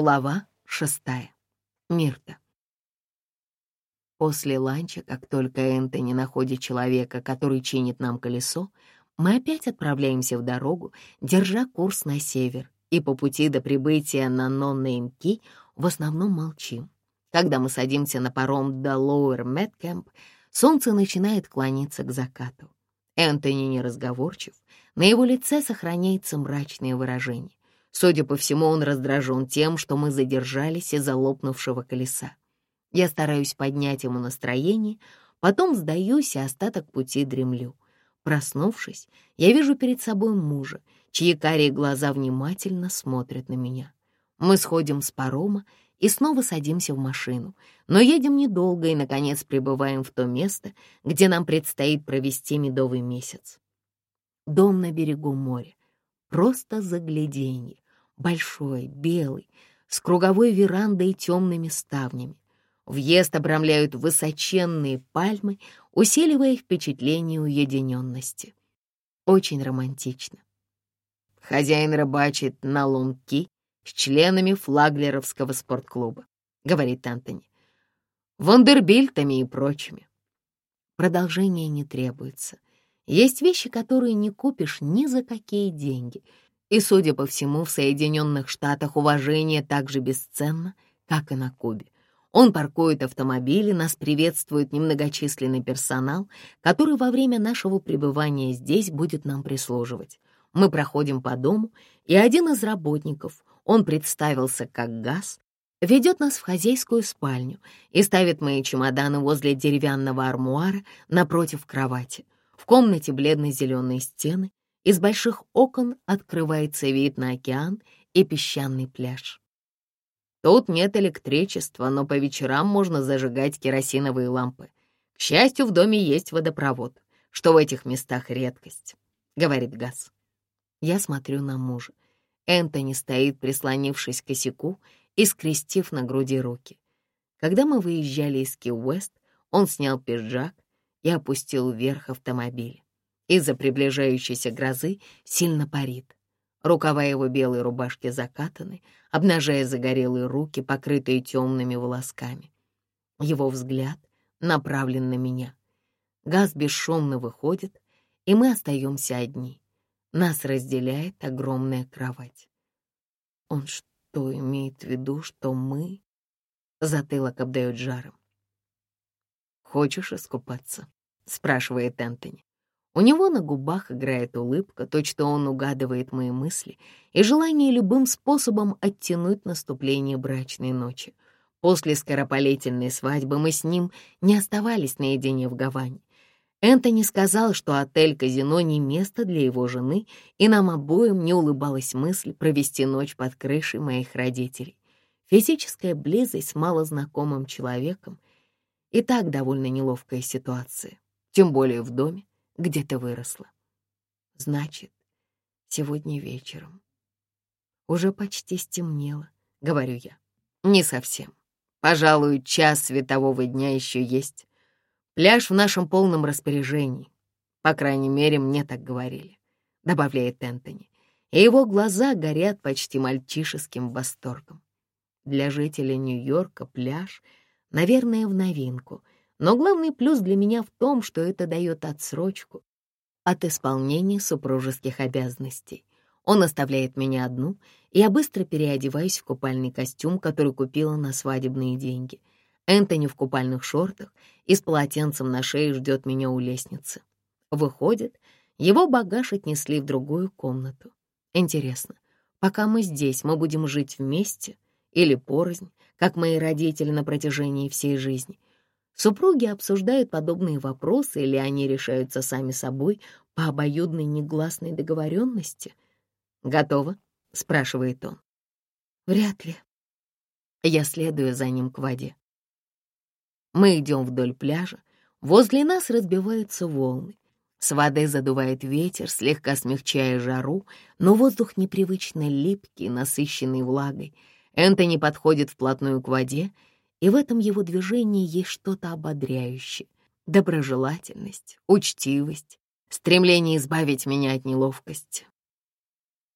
Глава шестая. Мирта. После ланча, как только Энтони находит человека, который чинит нам колесо, мы опять отправляемся в дорогу, держа курс на север, и по пути до прибытия на Ноннеймки в основном молчим. Когда мы садимся на паром до Лоуэр Мэткэмп, солнце начинает клониться к закату. Энтони неразговорчив, на его лице сохраняется мрачное выражение. Судя по всему, он раздражен тем, что мы задержались из-за лопнувшего колеса. Я стараюсь поднять ему настроение, потом сдаюсь и остаток пути дремлю. Проснувшись, я вижу перед собой мужа, чьи карие глаза внимательно смотрят на меня. Мы сходим с парома и снова садимся в машину, но едем недолго и, наконец, прибываем в то место, где нам предстоит провести медовый месяц. Дом на берегу моря. Просто загляденье. Большой, белый, с круговой верандой и темными ставнями. Въезд обрамляют высоченные пальмы, усиливая впечатление уединенности. Очень романтично. Хозяин рыбачит на лунки с членами флаглеровского спортклуба, говорит Антони. Вандербильтами и прочими. Продолжение не требуется. Есть вещи, которые не купишь ни за какие деньги. И, судя по всему, в Соединенных Штатах уважение так же бесценно, как и на Кубе. Он паркует автомобили, нас приветствует немногочисленный персонал, который во время нашего пребывания здесь будет нам прислуживать. Мы проходим по дому, и один из работников, он представился как Газ, ведет нас в хозяйскую спальню и ставит мои чемоданы возле деревянного армуара напротив кровати — в комнате бледно-зеленые стены, из больших окон открывается вид на океан и песчаный пляж. Тут нет электричества, но по вечерам можно зажигать керосиновые лампы. К счастью, в доме есть водопровод, что в этих местах редкость, — говорит Газ. Я смотрю на мужа. Энтони стоит, прислонившись к косяку и скрестив на груди руки. Когда мы выезжали из Ки-Уэст, он снял пиджак и опустил вверх автомобиль. Из-за приближающейся грозы сильно парит. Рукава его белой рубашки закатаны, обнажая загорелые руки, покрытые темными волосками. Его взгляд направлен на меня. Газ бесшумно выходит, и мы остаемся одни. Нас разделяет огромная кровать. Он что, имеет в виду, что мы... Затылок обдает жаром. «Хочешь искупаться?» — спрашивает Энтони. У него на губах играет улыбка, то, что он угадывает мои мысли, и желание любым способом оттянуть наступление брачной ночи. После скоропалительной свадьбы мы с ним не оставались наедине в Гаване. Энтони сказал, что отель-казино не место для его жены, и нам обоим не улыбалась мысль провести ночь под крышей моих родителей. Физическая близость с малознакомым человеком и так довольно неловкая ситуация, тем более в доме, где ты выросла. Значит, сегодня вечером. Уже почти стемнело, говорю я. Не совсем. Пожалуй, час светового дня еще есть. Пляж в нашем полном распоряжении. По крайней мере, мне так говорили, добавляет Энтони. И его глаза горят почти мальчишеским восторгом. Для жителей Нью-Йорка пляж — наверное, в новинку, но главный плюс для меня в том, что это дает отсрочку от исполнения супружеских обязанностей. Он оставляет меня одну, и я быстро переодеваюсь в купальный костюм, который купила на свадебные деньги. Энтони в купальных шортах и с полотенцем на шее ждет меня у лестницы. Выходит, его багаж отнесли в другую комнату. Интересно, пока мы здесь, мы будем жить вместе или порознь, как мои родители на протяжении всей жизни. Супруги обсуждают подобные вопросы или они решаются сами собой по обоюдной негласной договоренности. «Готово?» — спрашивает он. «Вряд ли». Я следую за ним к воде. Мы идем вдоль пляжа. Возле нас разбиваются волны. С воды задувает ветер, слегка смягчая жару, но воздух непривычно липкий, насыщенный влагой — Энтони подходит вплотную к воде, и в этом его движении есть что-то ободряющее. Доброжелательность, учтивость, стремление избавить меня от неловкости.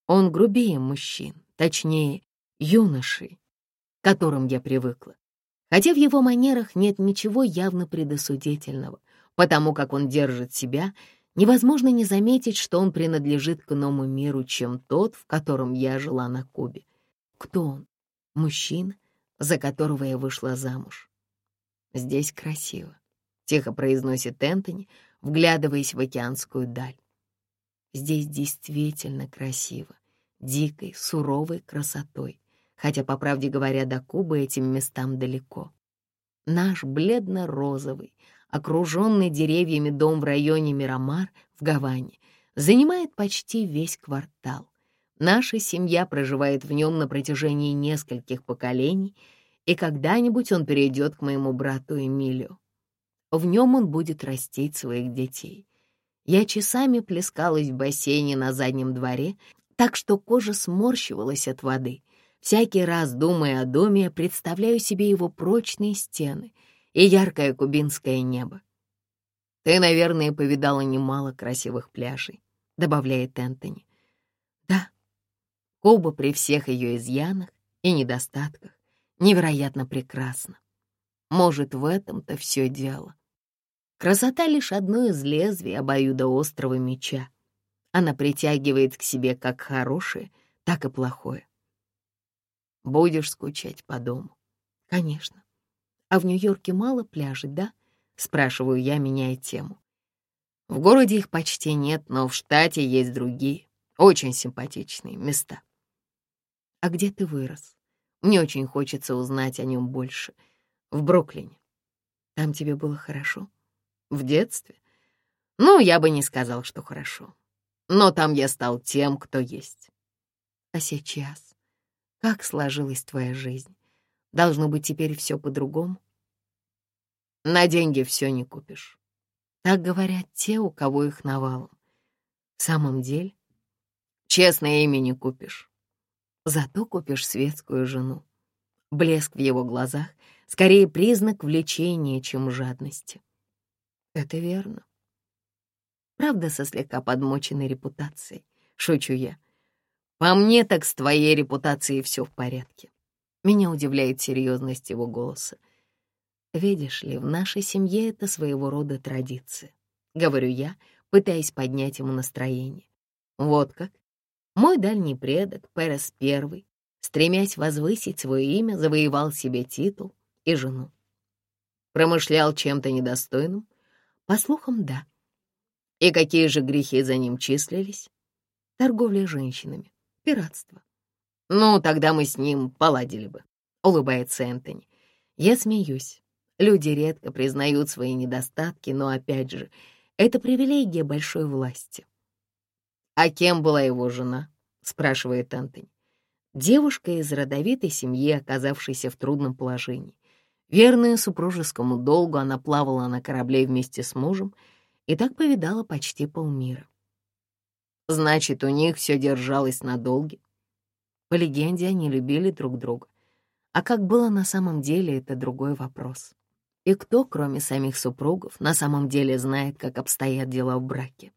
Он грубее мужчин, точнее, юношей, к которым я привыкла. Хотя в его манерах нет ничего явно предосудительного, потому как он держит себя, невозможно не заметить, что он принадлежит к иному миру, чем тот, в котором я жила на Кубе. Кто он? Мужчина, за которого я вышла замуж. «Здесь красиво», — тихо произносит Энтони, вглядываясь в океанскую даль. «Здесь действительно красиво, дикой, суровой красотой, хотя, по правде говоря, до Кубы этим местам далеко. Наш бледно-розовый, окруженный деревьями дом в районе Мирамар в Гаване занимает почти весь квартал. Наша семья проживает в нем на протяжении нескольких поколений, и когда-нибудь он перейдет к моему брату Эмилию. В нем он будет растить своих детей. Я часами плескалась в бассейне на заднем дворе, так что кожа сморщивалась от воды. Всякий раз, думая о доме, я представляю себе его прочные стены и яркое кубинское небо. «Ты, наверное, повидала немало красивых пляжей», — добавляет Энтони. «Да, Куба при всех ее изъянах и недостатках невероятно прекрасна. Может, в этом-то все дело. Красота — лишь одно из лезвий обоюдоострого меча. Она притягивает к себе как хорошее, так и плохое. Будешь скучать по дому? Конечно. А в Нью-Йорке мало пляжей, да? Спрашиваю я, меняя тему. В городе их почти нет, но в штате есть другие, очень симпатичные места. А где ты вырос? Мне очень хочется узнать о нем больше. В Бруклине. Там тебе было хорошо? В детстве? Ну, я бы не сказал, что хорошо. Но там я стал тем, кто есть. А сейчас? Как сложилась твоя жизнь? Должно быть, теперь все по-другому? На деньги все не купишь. Так говорят те, у кого их навалом. В самом деле, честное имя не купишь. Зато купишь светскую жену. Блеск в его глазах — скорее признак влечения, чем жадности. Это верно. Правда, со слегка подмоченной репутацией, шучу я. По мне так с твоей репутацией все в порядке. Меня удивляет серьезность его голоса. Видишь ли, в нашей семье это своего рода традиция. Говорю я, пытаясь поднять ему настроение. Вот как. Мой дальний предок, Перес I, стремясь возвысить свое имя, завоевал себе титул и жену. Промышлял чем-то недостойным? По слухам, да. И какие же грехи за ним числились? Торговля женщинами, пиратство. Ну, тогда мы с ним поладили бы, улыбается Энтони. Я смеюсь. Люди редко признают свои недостатки, но, опять же, это привилегия большой власти. «А кем была его жена?» — спрашивает Энтони. Девушка из родовитой семьи, оказавшейся в трудном положении. Верная супружескому долгу, она плавала на корабле вместе с мужем и так повидала почти полмира. Значит, у них все держалось на долге. По легенде, они любили друг друга. А как было на самом деле, это другой вопрос. И кто, кроме самих супругов, на самом деле знает, как обстоят дела в браке?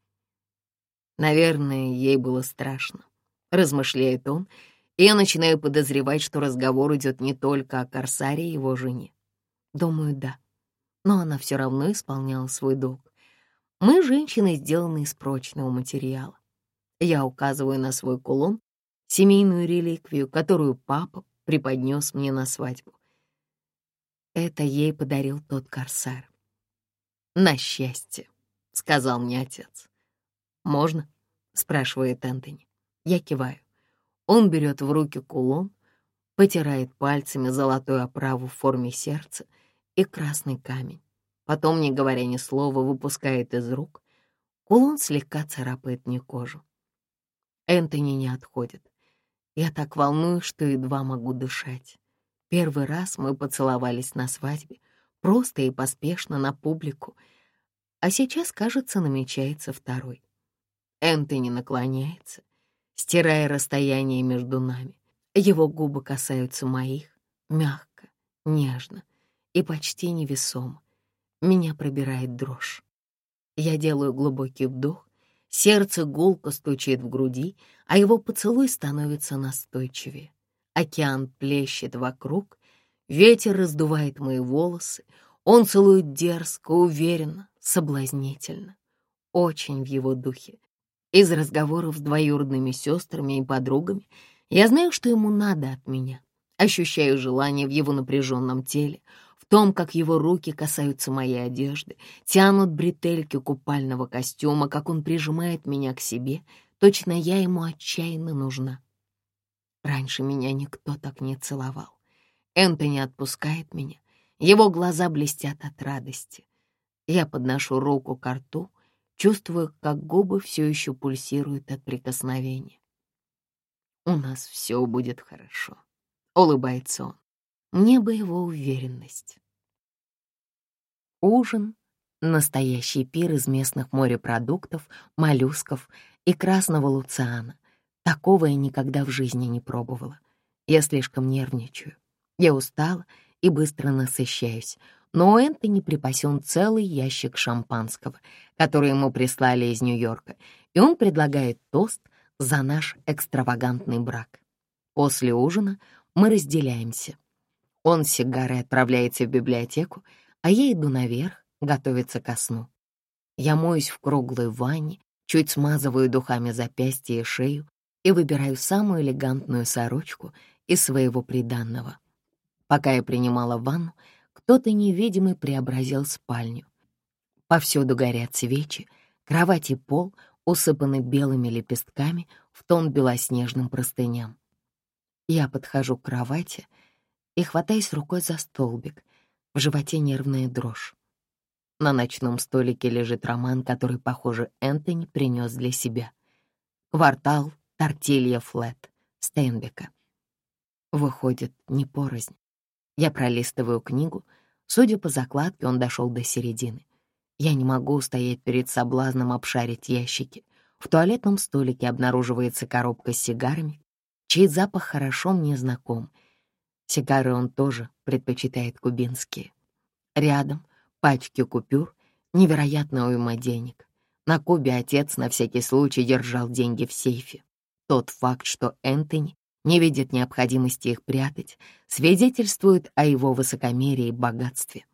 Наверное, ей было страшно, размышляет он, и я начинаю подозревать, что разговор идет не только о Корсаре и его жене. Думаю, да. Но она все равно исполняла свой долг. Мы, женщины, сделаны из прочного материала. Я указываю на свой кулон, семейную реликвию, которую папа преподнес мне на свадьбу. Это ей подарил тот корсар. «На счастье», — сказал мне отец. «Можно?» — спрашивает Энтони. Я киваю. Он берет в руки кулон, потирает пальцами золотую оправу в форме сердца и красный камень. Потом, не говоря ни слова, выпускает из рук. Кулон слегка царапает мне кожу. Энтони не отходит. Я так волнуюсь, что едва могу дышать. Первый раз мы поцеловались на свадьбе, просто и поспешно на публику, а сейчас, кажется, намечается второй. Энтони наклоняется, стирая расстояние между нами. Его губы касаются моих, мягко, нежно и почти невесомо. Меня пробирает дрожь. Я делаю глубокий вдох Сердце гулко стучит в груди, а его поцелуй становится настойчивее. Океан плещет вокруг, Ветер раздувает мои волосы. Он целует дерзко, уверенно, соблазнительно. Очень в его духе. Из разговоров с двоюродными сестрами и подругами я знаю, что ему надо от меня. Ощущаю желание в его напряженном теле, в том, как его руки касаются моей одежды, тянут бретельки купального костюма, как он прижимает меня к себе, точно я ему отчаянно нужна. Раньше меня никто так не целовал. Энтони отпускает меня, его глаза блестят от радости. Я подношу руку к рту, чувствую, как губы все еще пульсируют от прикосновения. «У нас все будет хорошо», — улыбается он. Мне бы его уверенность. Ужин — настоящий пир из местных морепродуктов, моллюсков и красного луциана. Такого я никогда в жизни не пробовала. Я слишком нервничаю. Я устала и быстро насыщаюсь, но у Энтони припасен целый ящик шампанского, который ему прислали из Нью-Йорка, и он предлагает тост за наш экстравагантный брак. После ужина мы разделяемся — он с сигарой отправляется в библиотеку, а я иду наверх, готовиться ко сну. Я моюсь в круглой ванне, чуть смазываю духами запястья и шею и выбираю самую элегантную сорочку из своего приданного. Пока я принимала ванну, кто-то невидимый преобразил спальню. Повсюду горят свечи, кровать и пол усыпаны белыми лепестками в тон белоснежным простыням. Я подхожу к кровати — и хватаясь рукой за столбик. В животе нервная дрожь. На ночном столике лежит роман, который, похоже, Энтони принес для себя. «Квартал Тортилья Флет» Стейнбека. Выходит, не порознь. Я пролистываю книгу. Судя по закладке, он дошел до середины. Я не могу стоять перед соблазном обшарить ящики. В туалетном столике обнаруживается коробка с сигарами, чей запах хорошо мне знаком — Сигары он тоже предпочитает кубинские. Рядом пачки купюр, невероятная уйма денег. На Кубе отец на всякий случай держал деньги в сейфе. Тот факт, что Энтони не видит необходимости их прятать, свидетельствует о его высокомерии и богатстве.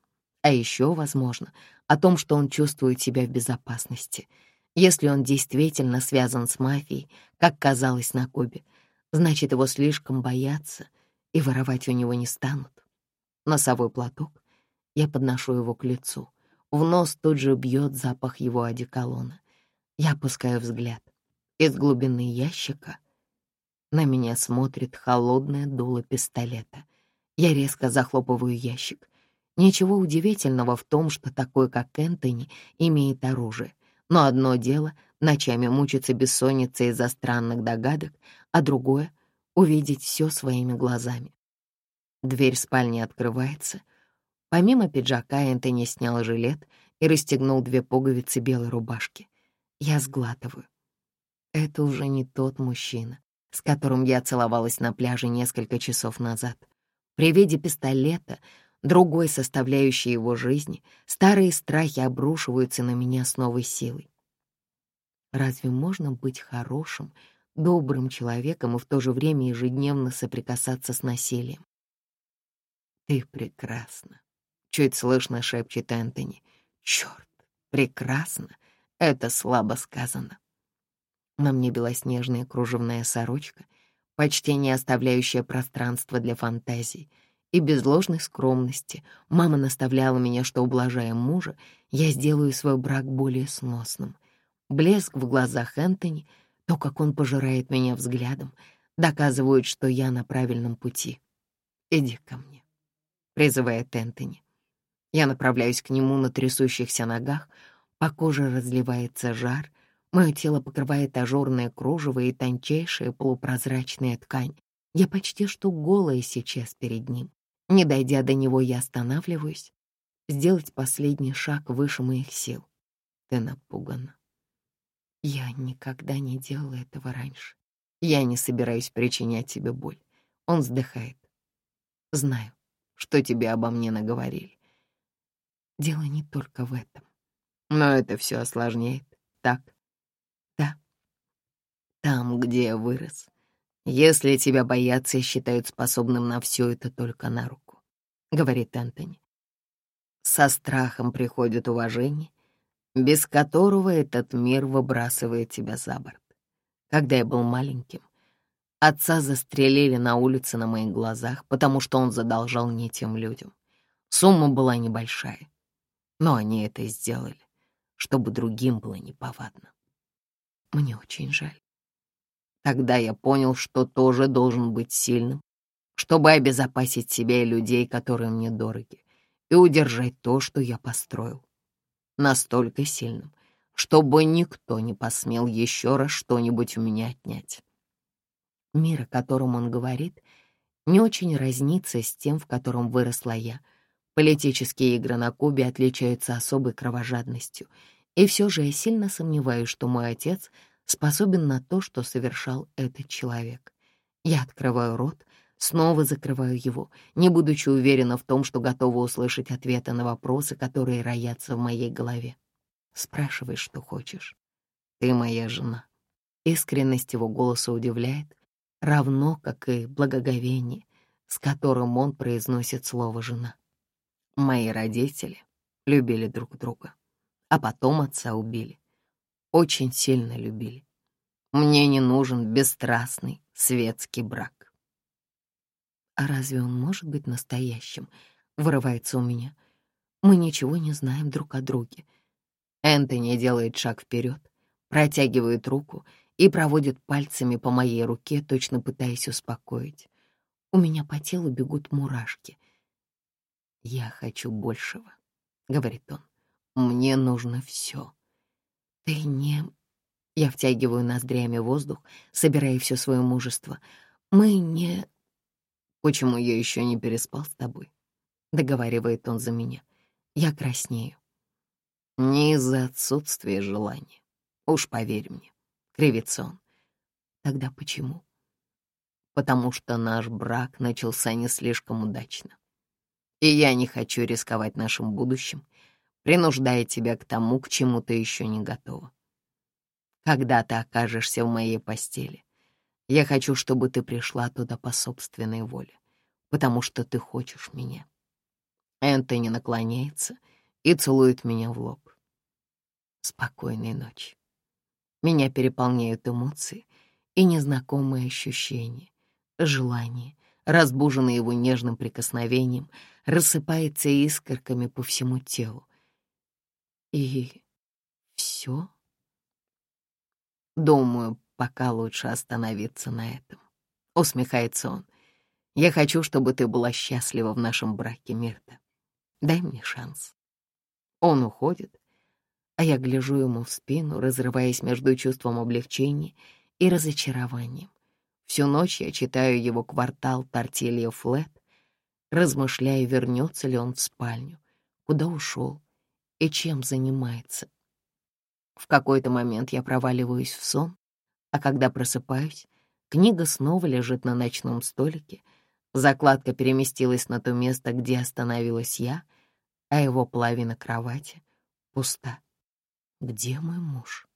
А еще, возможно, о том, что он чувствует себя в безопасности. Если он действительно связан с мафией, как казалось на Кубе, значит, его слишком боятся — и воровать у него не станут. Носовой платок, я подношу его к лицу. В нос тут же бьет запах его одеколона. Я опускаю взгляд. Из глубины ящика на меня смотрит холодное дуло пистолета. Я резко захлопываю ящик. Ничего удивительного в том, что такой, как Энтони, имеет оружие. Но одно дело — ночами мучиться бессонницей из-за странных догадок, а другое увидеть все своими глазами. Дверь спальни открывается. Помимо пиджака Энтони снял жилет и расстегнул две пуговицы белой рубашки. Я сглатываю. Это уже не тот мужчина, с которым я целовалась на пляже несколько часов назад. При виде пистолета, другой составляющей его жизни, старые страхи обрушиваются на меня с новой силой. Разве можно быть хорошим добрым человеком и в то же время ежедневно соприкасаться с насилием. «Ты прекрасна», — чуть слышно шепчет Энтони. «Черт, прекрасно! Это слабо сказано». На мне белоснежная кружевная сорочка, почти не оставляющая пространства для фантазий, и без ложной скромности мама наставляла меня, что, ублажая мужа, я сделаю свой брак более сносным. Блеск в глазах Энтони — то, как он пожирает меня взглядом, доказывают, что я на правильном пути. «Иди ко мне», — призывает Энтони. Я направляюсь к нему на трясущихся ногах, по коже разливается жар, мое тело покрывает ажурное кружево и тончайшая полупрозрачная ткань. Я почти что голая сейчас перед ним. Не дойдя до него, я останавливаюсь. Сделать последний шаг выше моих сил. Ты напугана. Я никогда не делала этого раньше. Я не собираюсь причинять тебе боль. Он вздыхает. Знаю, что тебе обо мне наговорили. Дело не только в этом. Но это все осложняет, так? Там, где я вырос. Если тебя боятся и считают способным на все это только на руку. — говорит Энтони. «Со страхом приходит уважение, без которого этот мир выбрасывает тебя за борт. Когда я был маленьким, отца застрелили на улице на моих глазах, потому что он задолжал не тем людям. Сумма была небольшая, но они это сделали, чтобы другим было неповадно. Мне очень жаль. Тогда я понял, что тоже должен быть сильным, чтобы обезопасить себя и людей, которые мне дороги, и удержать то, что я построил. Настолько сильным, чтобы никто не посмел еще раз что-нибудь у меня отнять. Мир, о котором он говорит, не очень разнится с тем, в котором выросла я. Политические игры на Кубе отличаются особой кровожадностью, и все же я сильно сомневаюсь, что мой отец — способен на то, что совершал этот человек. Я открываю рот, снова закрываю его, не будучи уверена в том, что готова услышать ответы на вопросы, которые роятся в моей голове. Спрашивай, что хочешь. Ты моя жена. Искренность его голоса удивляет, равно как и благоговение, с которым он произносит слово «жена». Мои родители любили друг друга, а потом отца убили очень сильно любили. Мне не нужен бесстрастный светский брак. А разве он может быть настоящим? Вырывается у меня. Мы ничего не знаем друг о друге. Энтони делает шаг вперед, протягивает руку и проводит пальцами по моей руке, точно пытаясь успокоить. У меня по телу бегут мурашки. «Я хочу большего», — говорит он. «Мне нужно все. «Ты не...» Я втягиваю ноздрями воздух, собирая все свое мужество. «Мы не...» «Почему я еще не переспал с тобой?» — договаривает он за меня. Я краснею. «Не из-за отсутствия желания. Уж поверь мне», — кривится он. «Тогда почему?» «Потому что наш брак начался не слишком удачно. И я не хочу рисковать нашим будущим, принуждая тебя к тому, к чему ты еще не готова. Когда ты окажешься в моей постели, я хочу, чтобы ты пришла туда по собственной воле, потому что ты хочешь меня. Энтони наклоняется и целует меня в лоб. Спокойной ночи. Меня переполняют эмоции и незнакомые ощущения, желание, разбуженное его нежным прикосновением, рассыпается искорками по всему телу, и все? Думаю, пока лучше остановиться на этом. Усмехается он. Я хочу, чтобы ты была счастлива в нашем браке, Мирта. Дай мне шанс. Он уходит, а я гляжу ему в спину, разрываясь между чувством облегчения и разочарованием. Всю ночь я читаю его квартал Тортилья Флет, размышляя, вернется ли он в спальню, куда ушел, и чем занимается. В какой-то момент я проваливаюсь в сон, а когда просыпаюсь, книга снова лежит на ночном столике, закладка переместилась на то место, где остановилась я, а его половина кровати пуста. Где мой муж?